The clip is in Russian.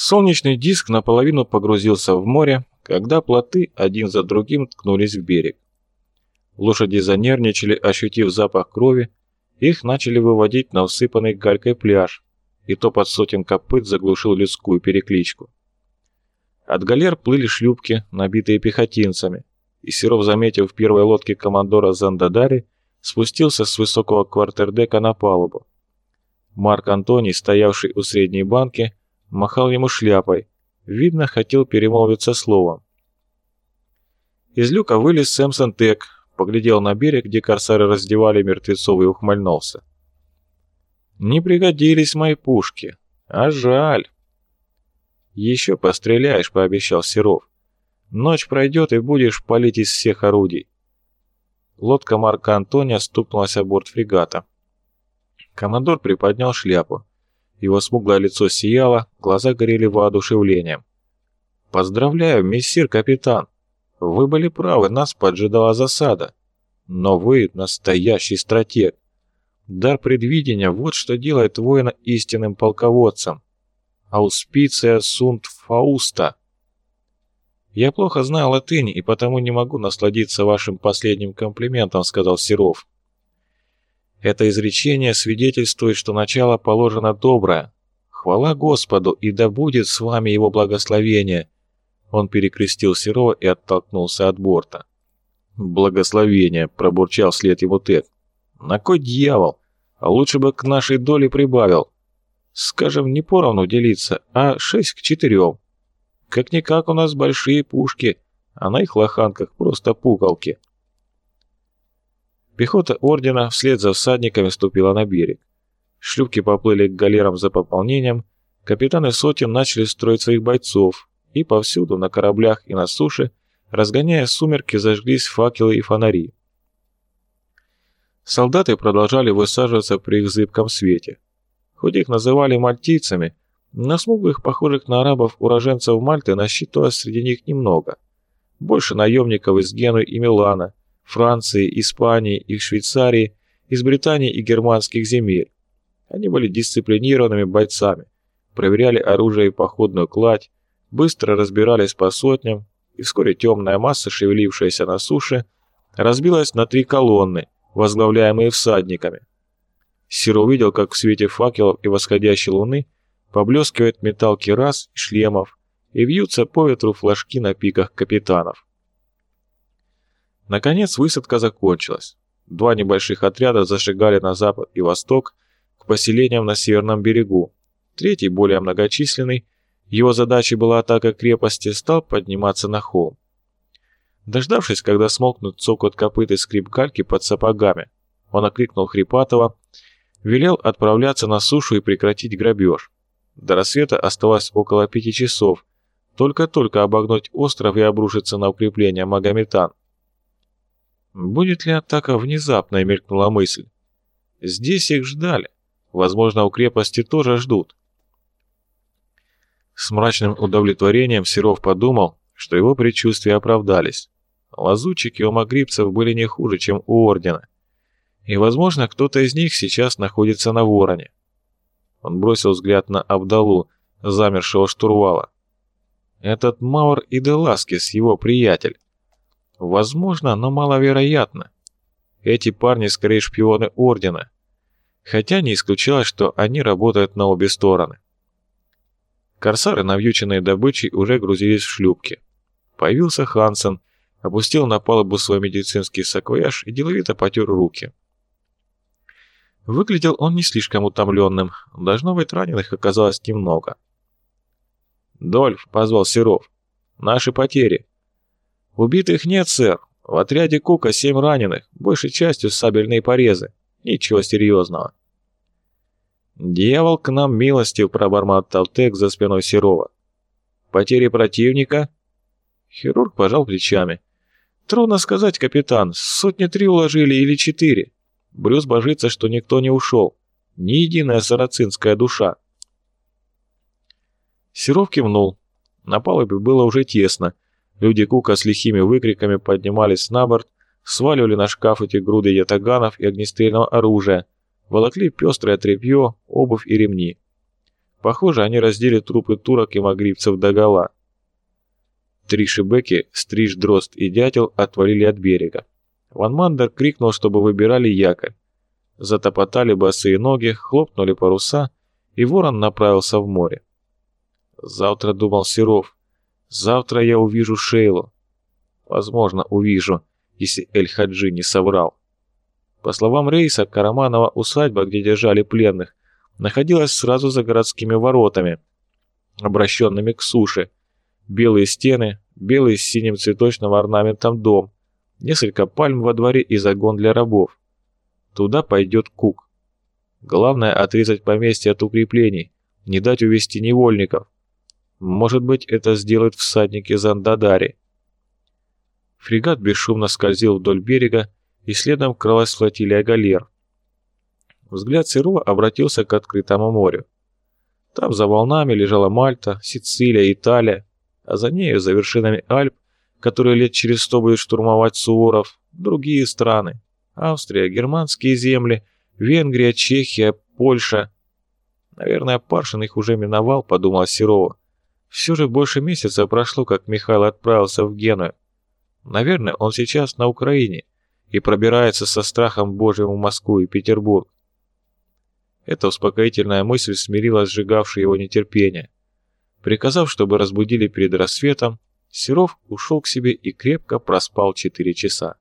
Солнечный диск наполовину погрузился в море, когда плоты один за другим ткнулись в берег. Лошади занервничали, ощутив запах крови, их начали выводить на усыпанный галькой пляж, и топот сотен копыт заглушил людскую перекличку. От галер плыли шлюпки, набитые пехотинцами, и Серов, заметив в первой лодке командора Зандадари, спустился с высокого квартердека на палубу. Марк Антоний, стоявший у средней банки, махал ему шляпой, видно, хотел перемолвиться словом. Из люка вылез Сэмсон Тек, поглядел на берег, где корсары раздевали мертвецов и ухмыльнулся. «Не пригодились мои пушки, а жаль». «Еще постреляешь», — пообещал Серов. «Ночь пройдет, и будешь палить из всех орудий». Лодка Марка Антония стукнулась о борт фрегата. Командор приподнял шляпу. Его смуглое лицо сияло, глаза горели воодушевлением. «Поздравляю, мессир капитан! Вы были правы, нас поджидала засада. Но вы настоящий стратег. Дар предвидения – вот что делает воина истинным полководцем. Ауспиция сунт фауста. «Я плохо знаю латынь и потому не могу насладиться вашим последним комплиментом», — сказал Серов. «Это изречение свидетельствует, что начало положено доброе. Хвала Господу, и да будет с вами его благословение». Он перекрестил Серова и оттолкнулся от борта. «Благословение», — пробурчал след ему Тед. «На кой дьявол? А лучше бы к нашей доле прибавил. Скажем, не поровну делиться, а шесть к четырем. Как-никак у нас большие пушки, а на их лоханках просто пукалки. Пехота ордена вслед за всадниками ступила на берег. Шлюпки поплыли к галерам за пополнением, капитаны сотен начали строить своих бойцов, и повсюду, на кораблях и на суше, разгоняя сумерки, зажглись факелы и фонари. Солдаты продолжали высаживаться при их зыбком свете. Хоть их называли мальтийцами, но смуглых, похожих на арабов, уроженцев Мальты насчитывалось среди них немного. Больше наемников из Генуи и Милана, Франции, Испании и Швейцарии, из Британии и германских земель. Они были дисциплинированными бойцами, проверяли оружие и походную кладь, быстро разбирались по сотням, и вскоре темная масса, шевелившаяся на суше, разбилась на три колонны, возглавляемые всадниками. Сир увидел, как в свете факелов и восходящей луны Поблескивает металл кирас и шлемов, и вьются по ветру флажки на пиках капитанов. Наконец высадка закончилась. Два небольших отряда зашагали на запад и восток к поселениям на северном берегу. Третий, более многочисленный, его задачей была атака крепости, стал подниматься на холм. Дождавшись, когда смолкнут цокот копыт и скрип гальки под сапогами, он окликнул Хрипатова, велел отправляться на сушу и прекратить грабеж. До рассвета оставалось около пяти часов. Только-только обогнуть остров и обрушиться на укрепление Магометан. Будет ли атака внезапной, мелькнула мысль. Здесь их ждали. Возможно, у крепости тоже ждут. С мрачным удовлетворением Серов подумал, что его предчувствия оправдались. Лазутчики у магрибцев были не хуже, чем у Ордена. И, возможно, кто-то из них сейчас находится на Вороне. Он бросил взгляд на Абдалу, замершего штурвала. Этот Маур и Деласкис, его приятель. Возможно, но маловероятно. Эти парни скорее шпионы Ордена. Хотя не исключалось, что они работают на обе стороны. Корсары, навьюченные добычей, уже грузились в шлюпки. Появился Хансен, опустил на палубу свой медицинский саквояж и деловито потер руки. Выглядел он не слишком утомленным. Должно быть, раненых оказалось немного. «Дольф», — позвал Серов. «Наши потери». «Убитых нет, сэр. В отряде Кука семь раненых, большей частью сабельные порезы. Ничего серьезного». «Дьявол к нам милостив», — пробормотал Тек за спиной Серова. «Потери противника?» Хирург пожал плечами. «Трудно сказать, капитан. Сотни три уложили или четыре. Брюс божится, что никто не ушел. Ни единая сарацинская душа. Серов кивнул. На палубе было уже тесно. Люди Кука с лихими выкриками поднимались на борт, сваливали на шкаф эти груды ятаганов и огнестрельного оружия, волокли пестрое тряпье, обувь и ремни. Похоже, они раздели трупы турок и магрибцев догола. Три шибеки, стриж, дрозд и дятел отвалили от берега. Ван Мандер крикнул, чтобы выбирали якорь. Затопотали босые ноги, хлопнули паруса, и ворон направился в море. Завтра, думал Серов, завтра я увижу Шейлу. Возможно, увижу, если Эль-Хаджи не соврал. По словам Рейса, Караманова усадьба, где держали пленных, находилась сразу за городскими воротами, обращенными к суше. Белые стены, белый с синим цветочным орнаментом дом, несколько пальм во дворе и загон для рабов. Туда пойдет Кук. Главное отрезать поместье от укреплений, не дать увести невольников. Может быть, это сделают всадники Зандадари. Фрегат бесшумно скользил вдоль берега, и следом кралась флотилия галер. Взгляд Серова обратился к открытому морю. Там за волнами лежала Мальта, Сицилия, Италия, а за нею, за вершинами Альп, которые лет через сто будет штурмовать Суворов, другие страны. Австрия, германские земли, Венгрия, Чехия, Польша. Наверное, Паршин их уже миновал, подумал Серова. Все же больше месяца прошло, как Михаил отправился в Геную. Наверное, он сейчас на Украине и пробирается со страхом Божьим в Москву и Петербург. Эта успокоительная мысль смирила сжигавшее его нетерпение. Приказав, чтобы разбудили перед рассветом, Серов ушел к себе и крепко проспал четыре часа.